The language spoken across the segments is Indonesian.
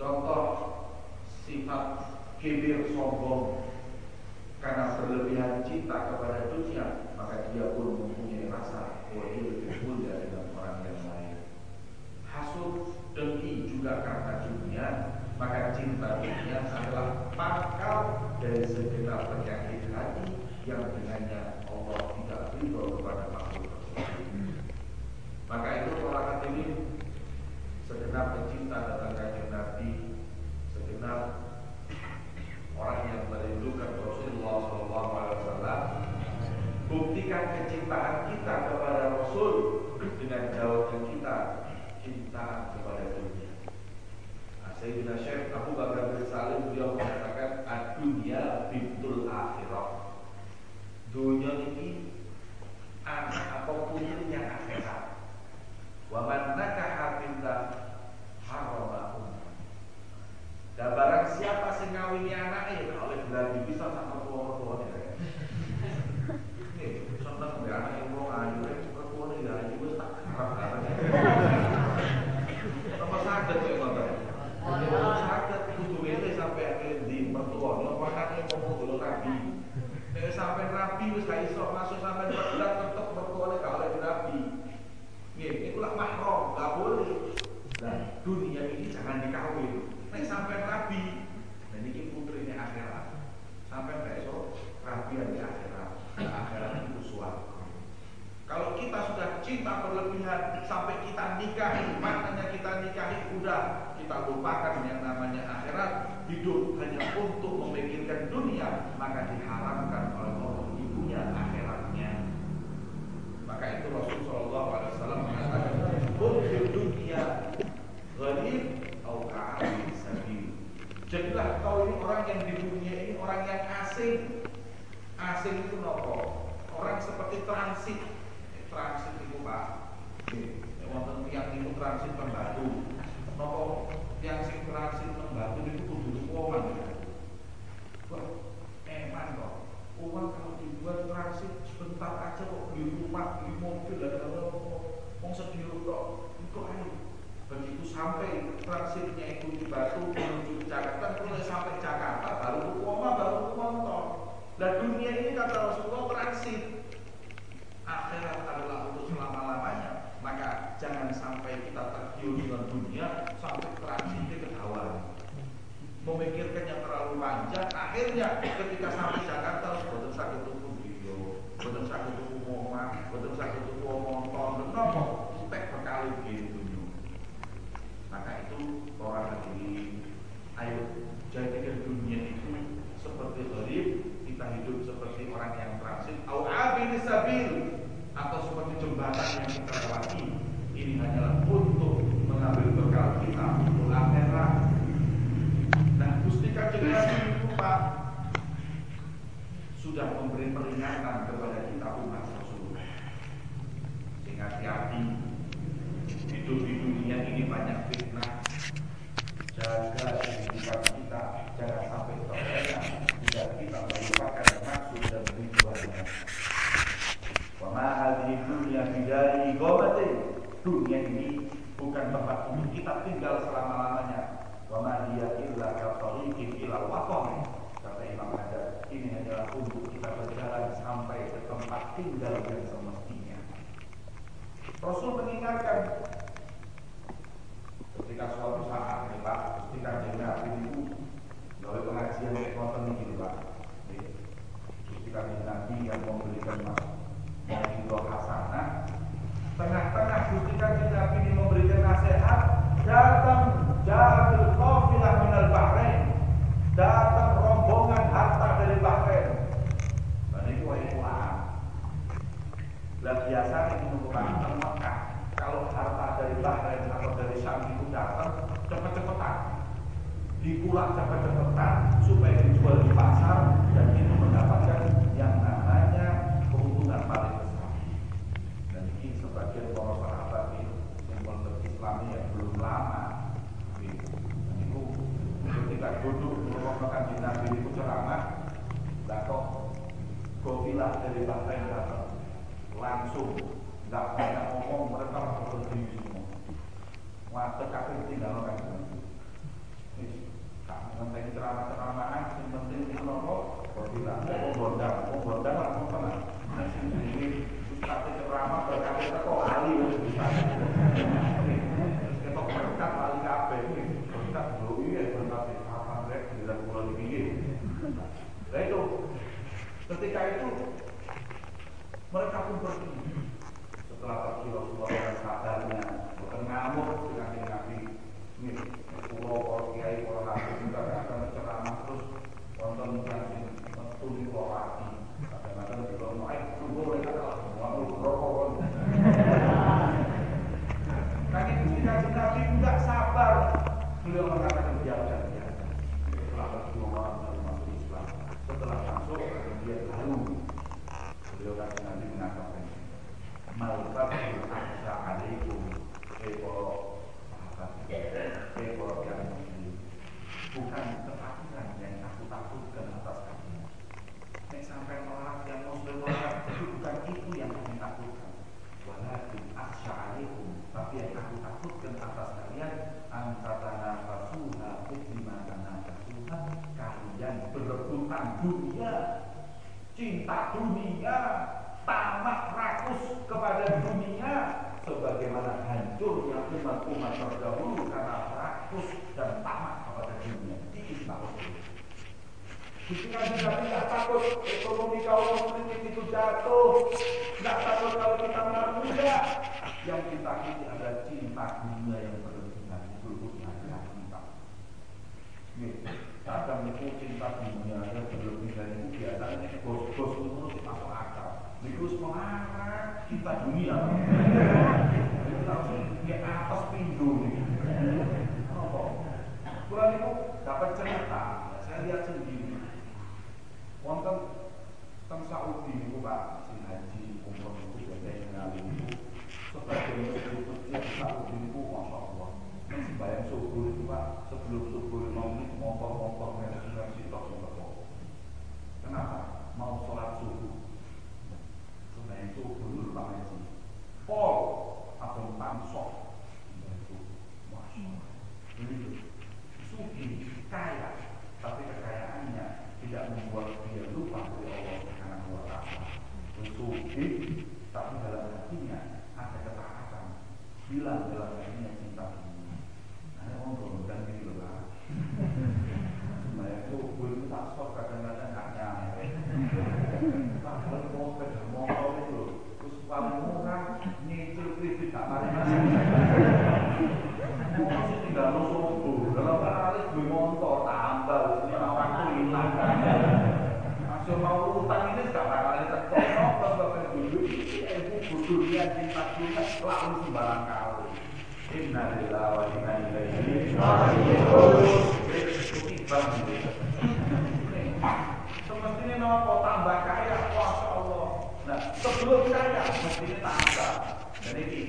Contoh sifat kibir sombong. Karena berlebihan cinta kepada dunia maka dia pun mempunyai rasa bahwa dia lebih mulia dengan orang yang lain. Hasut dengki juga karena dunia maka cinta dunia adalah pangkal dari segala penyakit hati yang betul sakit tuku omong-omong napa segala kehidupan kita jangan sampai terlena jika kita melupakan maksud dan tujuannya. Wa ma hadhihi dunya bidari batin. Dunia ini bukan tempat untuk kita tinggal selama. utang ini gak bakalan terkono bapak dulu ini ibu kudunya cinta kita selalu sembarang kau Innalillahi wa inna ilaihi raji'un. Ketimbang Semestinya nopo tambah kaya kuasa Allah. Nah, sebelum kaya mestinya tambah. Jadi ini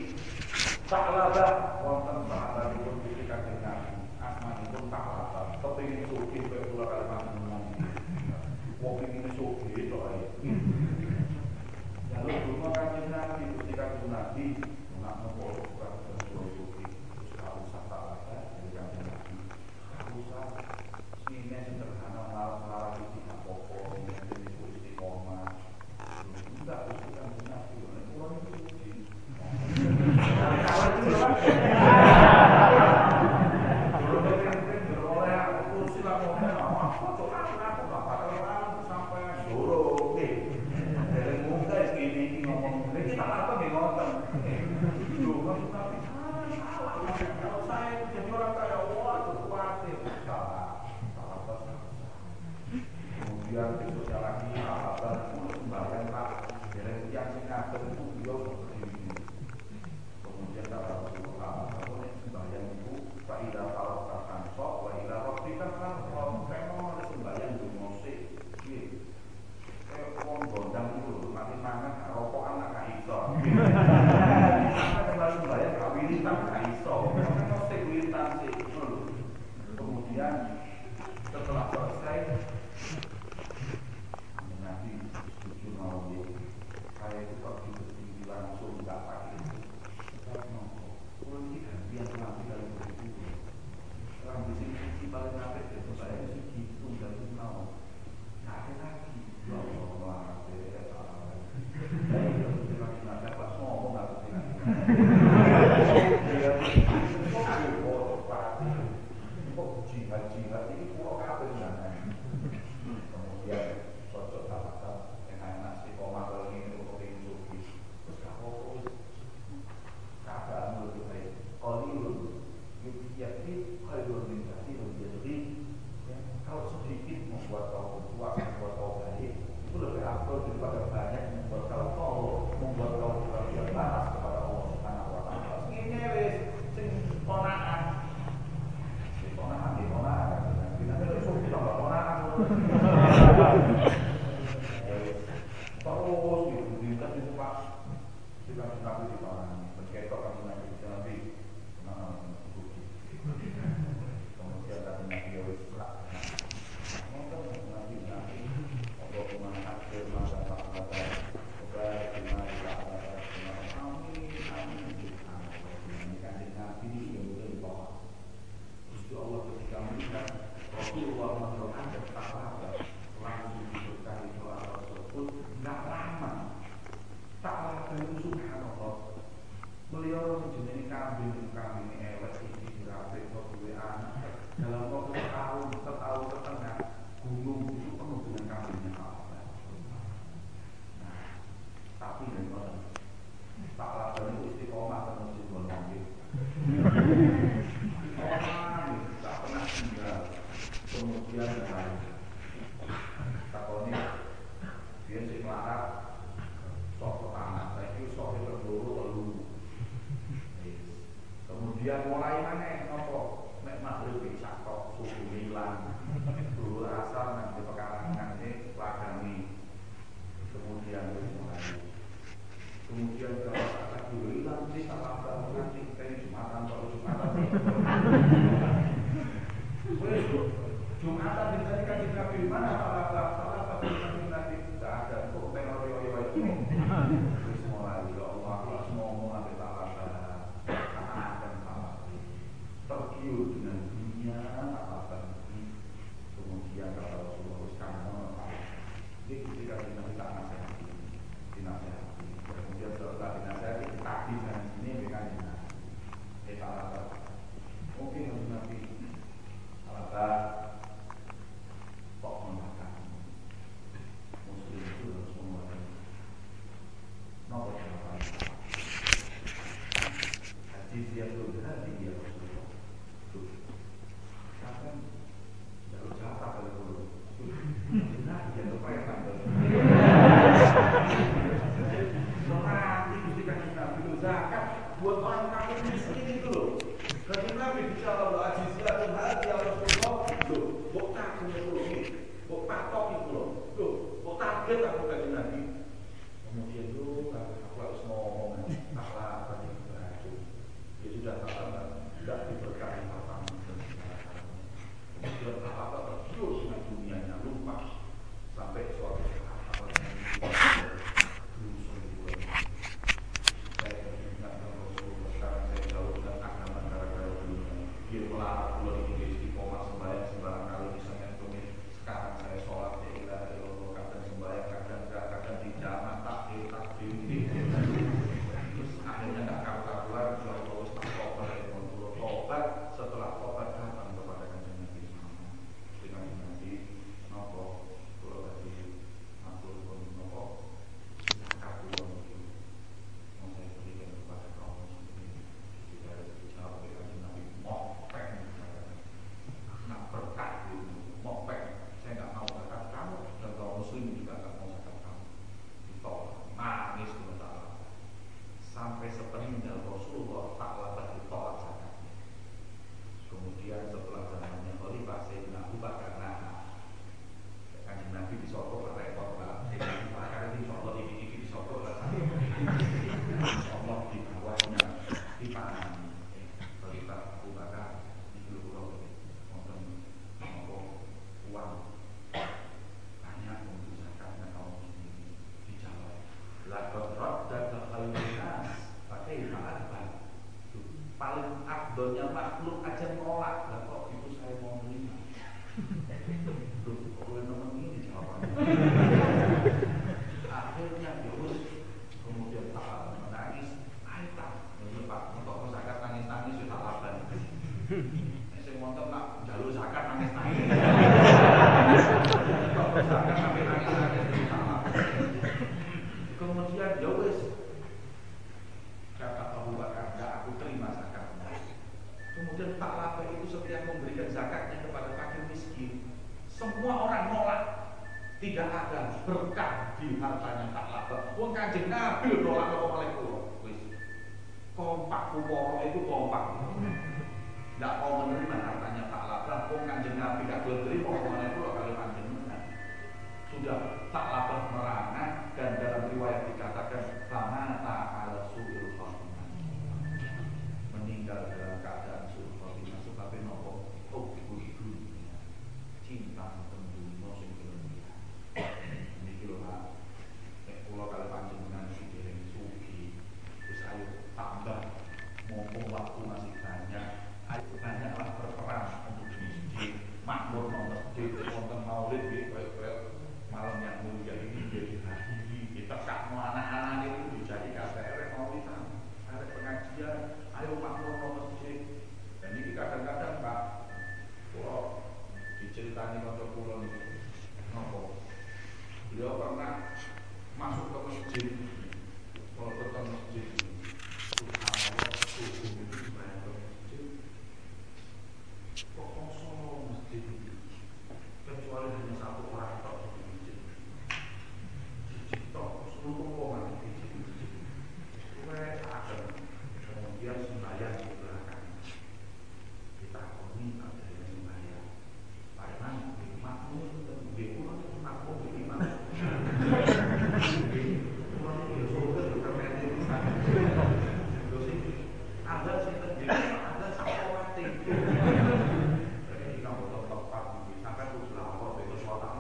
Saklaba wonten sahabat itu diri kajian kami Asman itu saklaba Kepingin suki Kepingin suki Kepingin ini. Terus rumah kanjeng Nabi, Gusti kanjeng Nabi, nak nopo.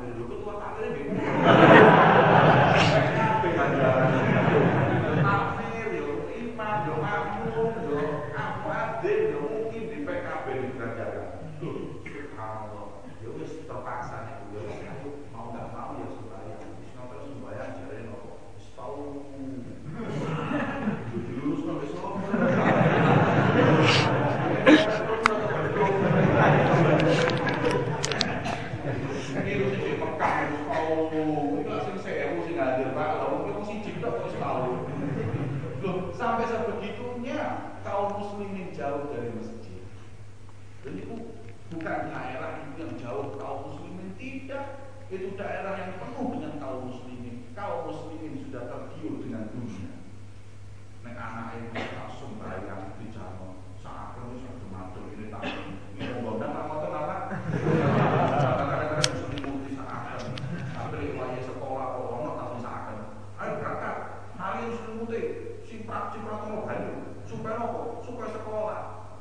Itu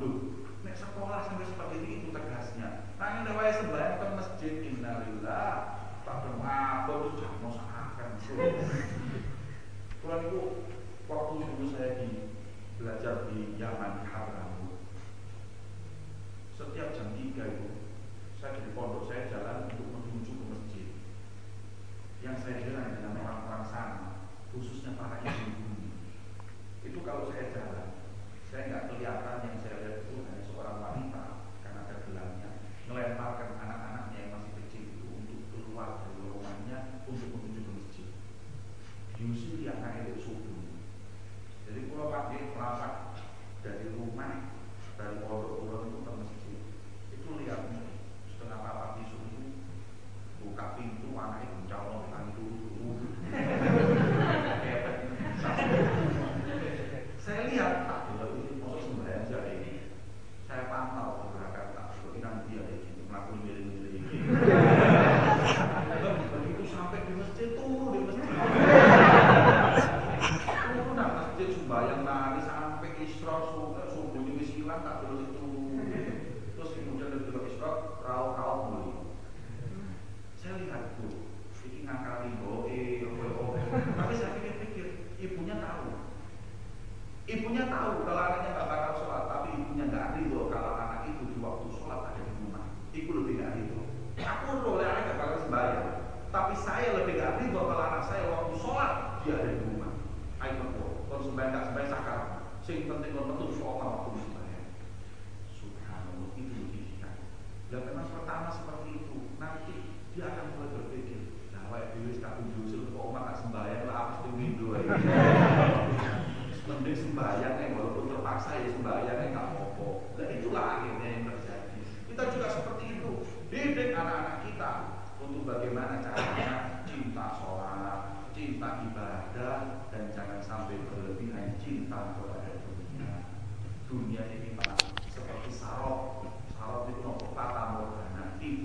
Duh, nek sekolah sampai seperti ini itu tegasnya. Nang nah, wae sembahyang ke masjid innalillah. Tak mabuk tuh jam akan.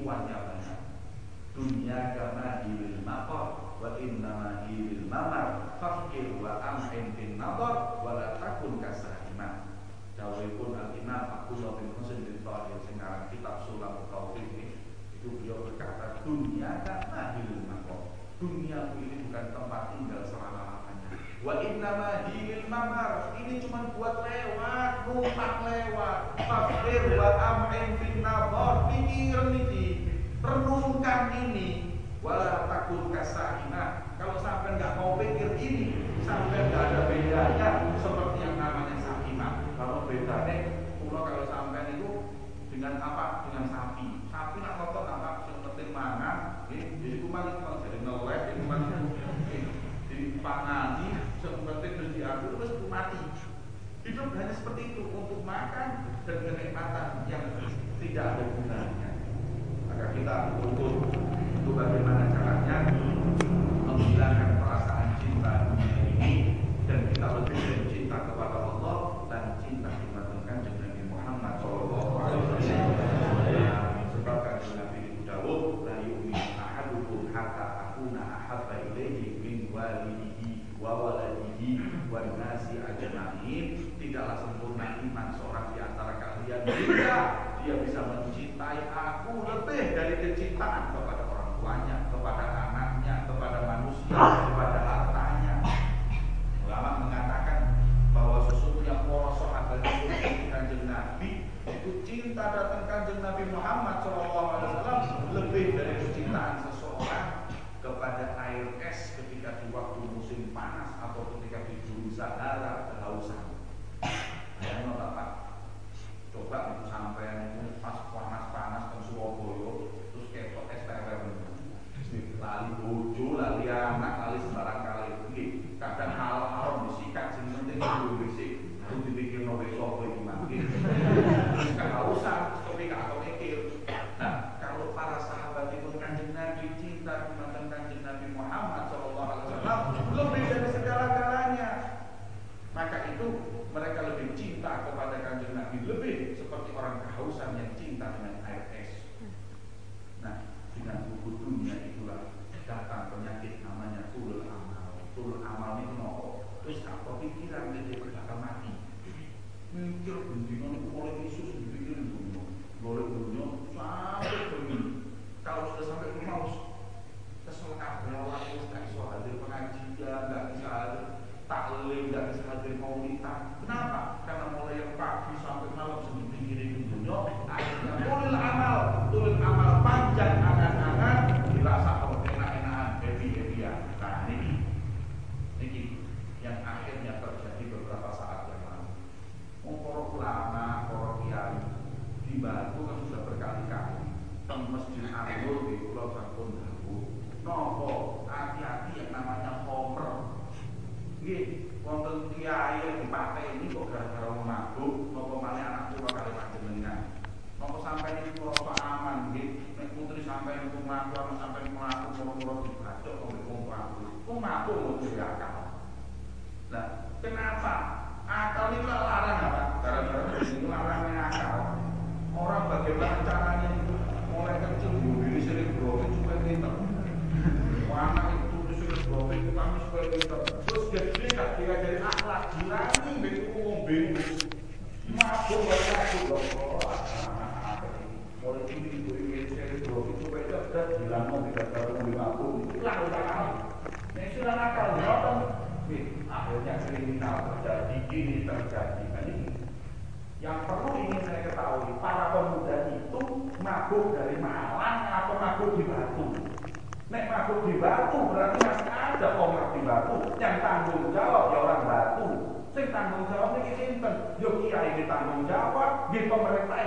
kuatnya banyak. Dunia kama hilil makor, wa innama hilil mamar fakir wa amhin bin nadar wa la takun kasahima dawipun al-imam aku bin musim bin Tahir sekarang kitab sulam tauhid ini itu beliau berkata dunia kama hilil makor, dunia ini bukan tempat tinggal selama-lamanya. Wa innama hilil mamar ini cuma buat lewat numpang lewat. Fakir wa amhin bin nadar pikir nih renungkan ini. Wala takut kasaina kalau sampai nggak mau pikir ini sampai nggak ada bedanya seperti yang namanya sakinah kalau bedanya pulau kalau sampai itu dengan apa? Dengan sapi. Sapi nak ngotot apa? Yang penting jadi jadi itu kalau jadi ngelek jadi itu di panani seperti penting terus diambil terus mati. Hidup hanya seperti itu untuk makan dan kenikmatan yang tidak ada gunanya agar kita untuk itu bagaimana caranya menghilangkan perasaan cinta dunia ini dan kita lebih dari cinta kepada Allah dan cinta kita dengan Nabi Muhammad Shallallahu Alaihi Wasallam. Nah, Sebab kata Nabi Dawud, la yumi ahadukum hatta akuna ahabba ilaihi min walidihi wa waladihi wa nasi ajma'in. Tidaklah sempurna ini usar.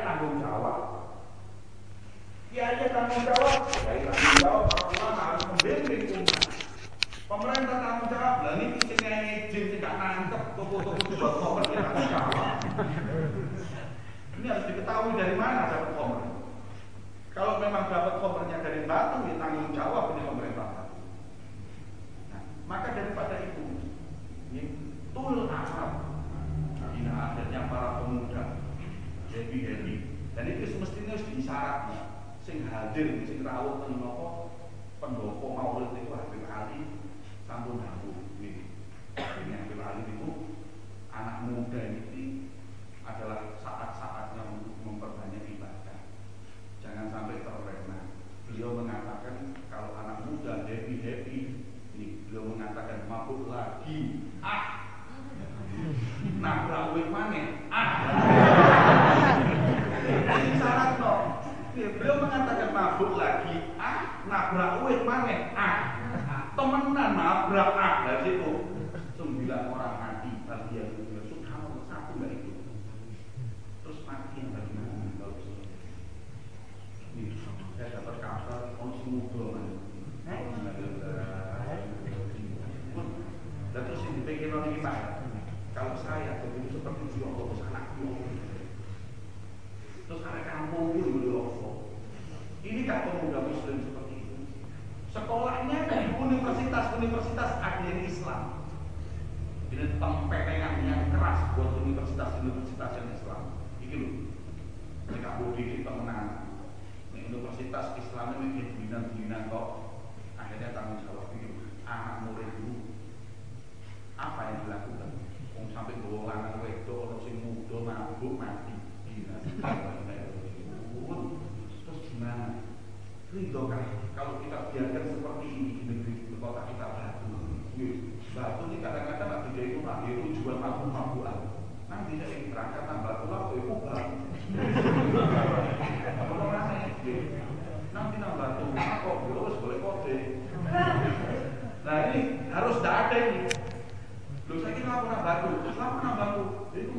tanggung jawab. Kiainya tanggung jawab, kiai tanggung jawab, para ulama harus membimbing umat. Pemerintah tanggung jawab, lah ini kita yang izin tidak nangkep toko-toko juga koper tidak tanggung jawab. Ini harus diketahui dari mana dapat koper. Kalau memang dapat kopernya dari batu, ya tanggung jawab ini pemerintah. Nah, maka daripada hadir sing rawuh ten napa pendopo maulid itu Habib Ali sampun dawuh. Ini Habib Ali niku anak muda ini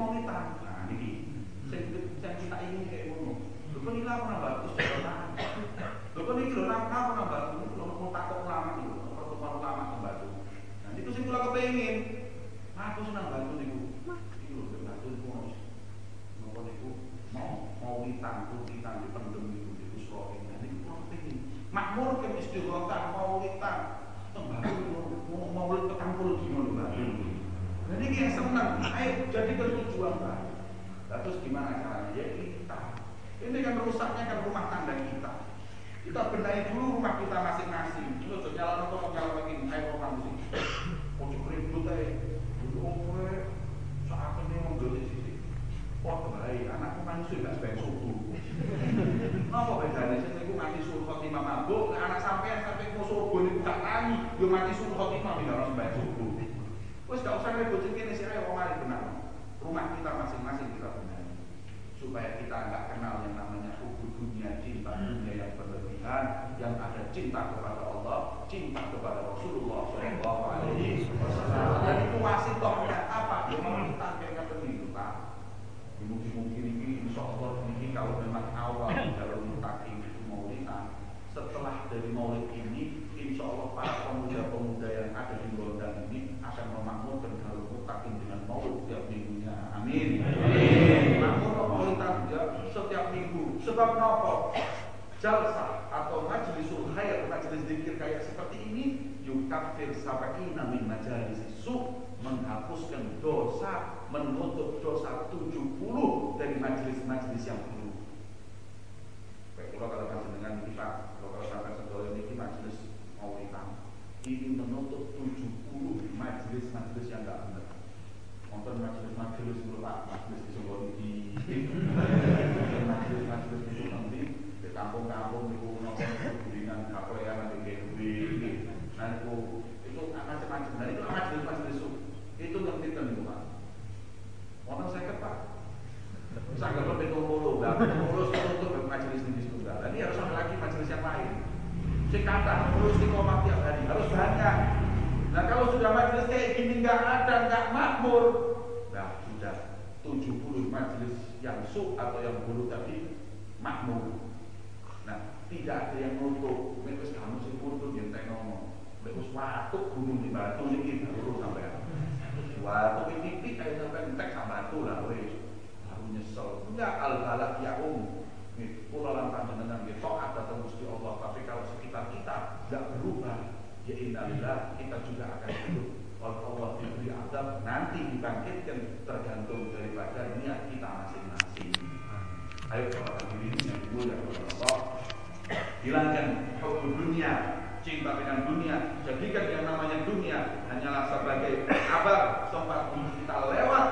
komunitas. Nah, ini sing kita ingin kayak ngono. Lho kok ilang ora bagus cara Lho kok iki lho ora ora bagus, lho mau takok ulama iki, pertemuan ulama kembali. Nah, itu sing kula kepengin. Nah, aku senang bantu niku. Iki lho bantu niku. Ngopo niku mau mau ditanggung ditanggung pendem niku niku sore. Nah, niku kula kepengin. Makmur ke istighfar Jadi dia senang, ayo jadi berjuang baik. Nah, terus gimana caranya? Ya kita. Ini kan rusaknya kan rumah tangga kita. Kita benahi dulu rumah kita masing-masing. Itu nyala nonton cinta kepada Rasulullah Shallallahu Alaihi Wasallam. Jadi kuasi Dosa menutup dosa 70 dari majelis-majelis yang dulu. Baik, kalau kalau dengan kita, kalau sampai sekolah ini majelis maulidan, ini menutup 70 majelis-majelis yang tidak benar. Nonton majelis-majelis dulu pak, majelis di ini, majelis-majelis itu nanti di kampung-kampung itu nonton dengan kapoean di GW, nah itu itu macam-macam, nah itu majelis-majelis itu ngerti kan itu pak. Orang saya kepak. Saya nggak perlu puluh, nggak puluh untuk majelis ini tunggal. Jadi harus ada lagi majelis yang lain. Si kata terus komat tiap hari harus banyak. Nah kalau sudah majelis kayak gini nggak ada, nggak makmur, nah sudah 70 majelis yang su atau yang buruk tadi makmur. Nah tidak ada yang nutup. Mereka kamu sih pun yang ngomong. Mereka waktu gunung di batu ini baru sampai Waktu titik kayak sampai entek sama batu lah wes. Baru nyesel. Enggak al balak ya um. Pulau lantan dengan gitu ada terus di Allah. Tapi kalau kita tidak berubah, ya innalillah kita juga akan hidup. Kalau Allah diberi azab nanti dibangkitkan tergantung daripada niat kita masing-masing. Ayo para hadirin yang oleh Allah, hilangkan hukum dunia, cinta dengan dunia jadikan yang namanya dunia hanyalah sebagai kabar tempat kita lewat